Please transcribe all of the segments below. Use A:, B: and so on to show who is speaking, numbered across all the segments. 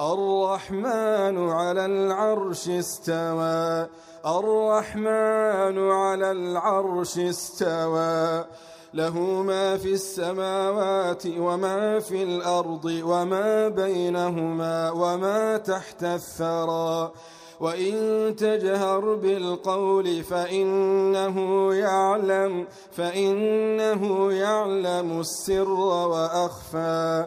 A: الرحمن على العرش استوى. الرحمن على العرش استوى. له ما في السماوات وما في الأرض وما بينهما وما تحت الثرى. وإن تجهر بالقول فإنه يعلم فإنه يعلم السر وأخفى.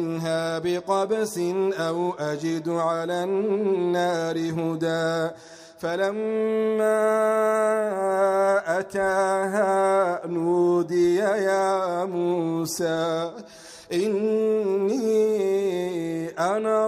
A: بقبس أو أجد على النار هدى. فلما أتاها نودي يا موسى إني أنا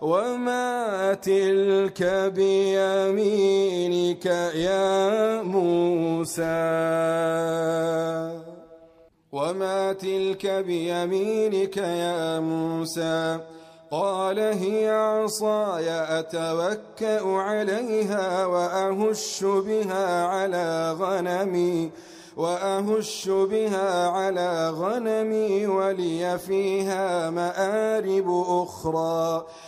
A: وما تلك بيمينك يا موسى وما تلك بيمينك يا موسى قال هي عصاي أتوكأ عليها وأهش بها على غنمي وأهش بها على غنمي ولي فيها مآرب أخرى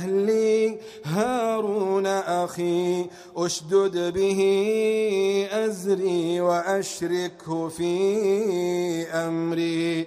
A: أهلي هارون أخي أشدد به أزري وأشركه في أمري.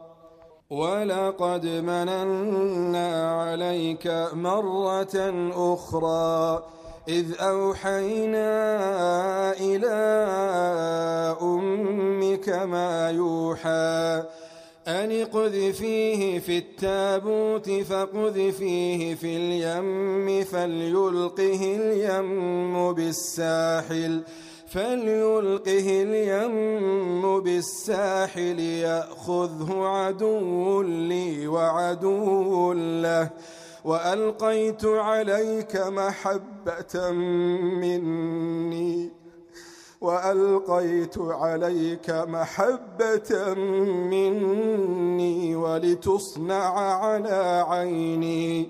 A: ولقد مننا عليك مرة أخرى إذ أوحينا إلى أمك ما يوحى أن قذفيه في التابوت فقذفيه في اليم فليلقه اليم بالساحل فليلقه اليم بالساحل يأخذه عدو لي وعدو له. وألقيت عليك محبة مني. وألقيت عليك محبة مني ولتصنع على عيني.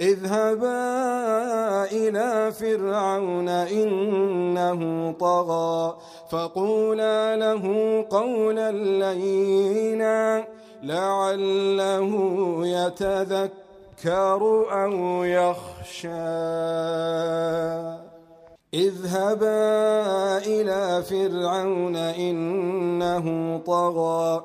A: اذهبا إلى فرعون إنه طغى فقولا له قولا لينا لعله يتذكر أو يخشى. اذهبا إلى فرعون إنه طغى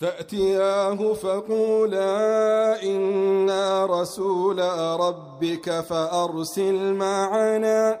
A: فأتياه فقولا إنا رسول ربك فأرسل معنا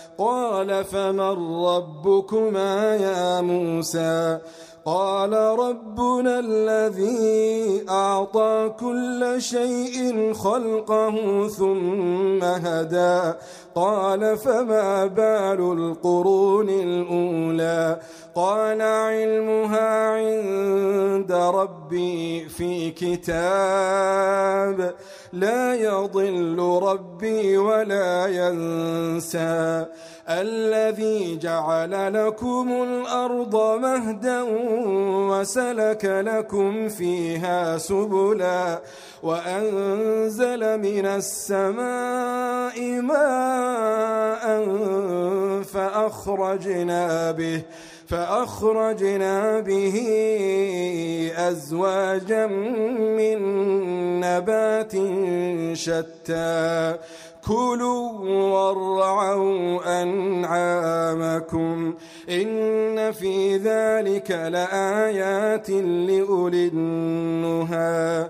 A: قال فمن ربكما يا موسى؟ قال ربنا الذي أعطى كل شيء خلقه ثم هدى. قال فما بال القرون الأولى؟ قال علمها عند ربي في كتاب. لا يضل ربي ولا ينسى. الذي جعل لكم الأرض مهدا وسلك لكم فيها سبلا. وأنزل من السماء ماء فأخرجنا به فأخرجنا به أزواجا من نبات شتى. كلوا وارعوا أنعامكم إن في ذلك لآيات لأولي النهى.